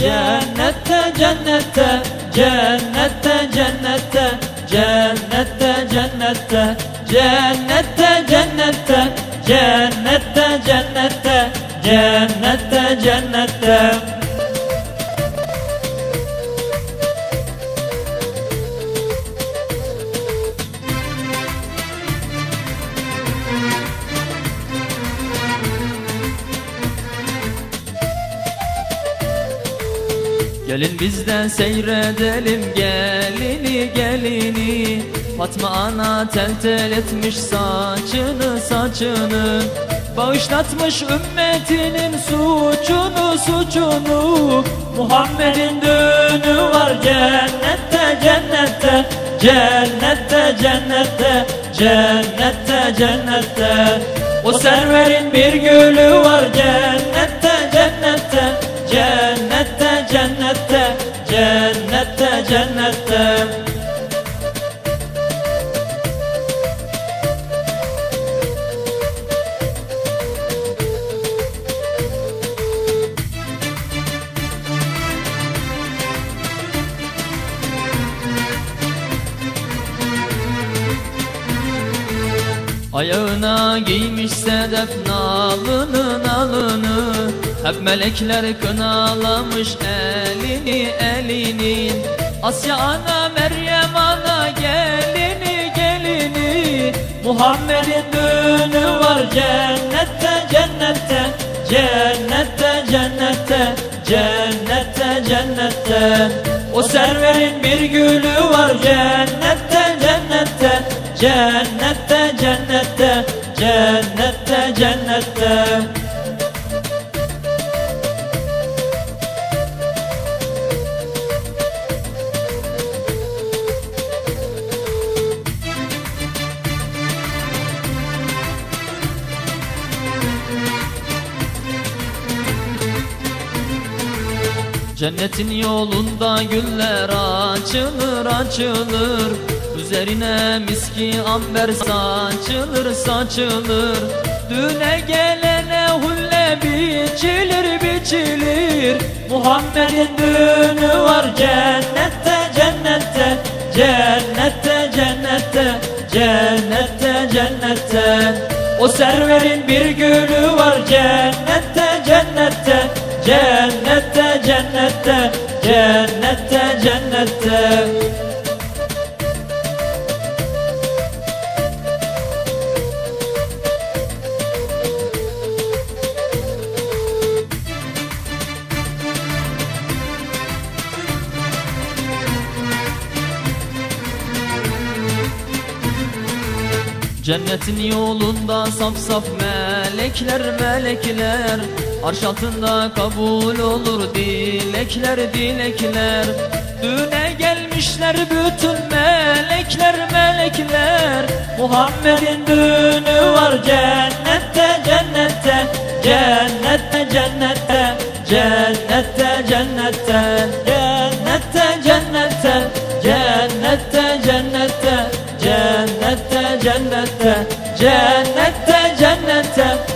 Cennette cennette Cennette cennette Cennette cennette Cennette cennette Cennette cennette Cennette cennette Gelin bizden seyredelim gelini gelini. Fatma ana tel tel etmiş saçını saçını. Bağışlatmış ümmetinin suçunu suçunu. Muhammed'in düğünü var cennette cennette. Cennette cennette cennette cennette. O serverin bir gülü var cennette Cennette cennette cennette. Ayağına giymiş sedef nalını nalını Hep melekler kınalamış elini elini. Asya ana Meryem ana gelini gelini. Muhammed'in düğünü var cennette cennette. Cennette cennette cennette cennette. O serverin bir gülü var cennette cennette. Cennette cennette cennette cennette Cennetin yolunda güller açılır açılır. Üzerine miski amber saçılır saçılır. Düne gelene hulle biçilir biçilir. Muhammed'in düğünü var cennette cennette Cennette cennette cennette cennette. O serverin bir gülü var cennette cennette Cennette cennette cennette cennette Cennetin yolunda saf saf melekler melekler. Arş altında kabul olur dilekler dilekler. Düne gelmişler bütün melekler melekler. Muhammed'in düğünü var cennette cennette. Cennette cennette. Cennette cennette. Cennette cennette. Cennette Cennette cennette Cennette